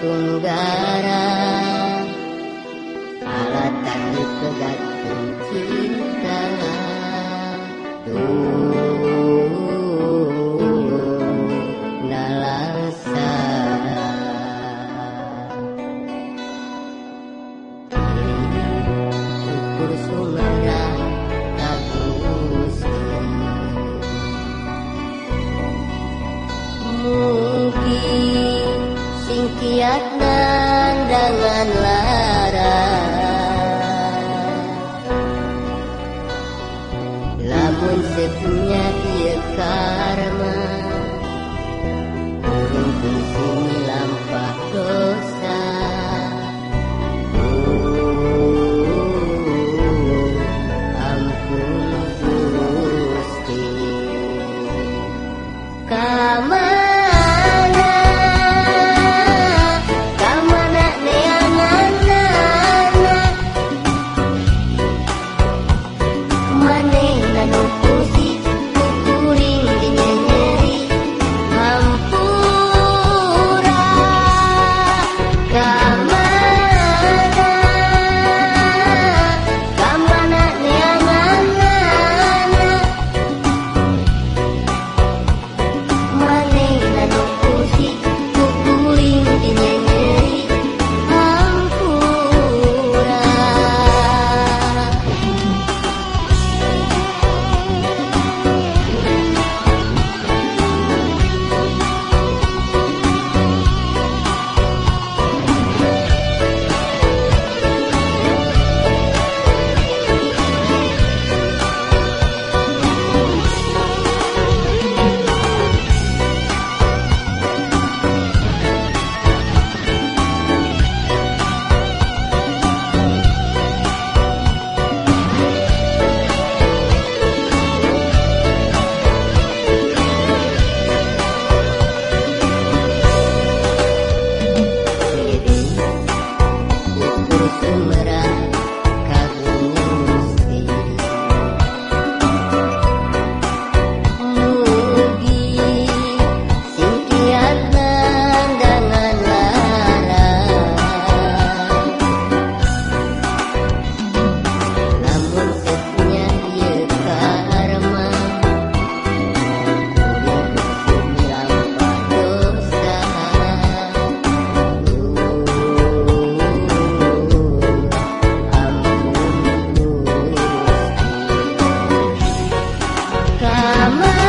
Tunggara Alat tanduk Kegatung cinta Tunggara bersumerah terus mungkin sing tiak nandangan lara lamun sepunya ia karma Thank you. Come on.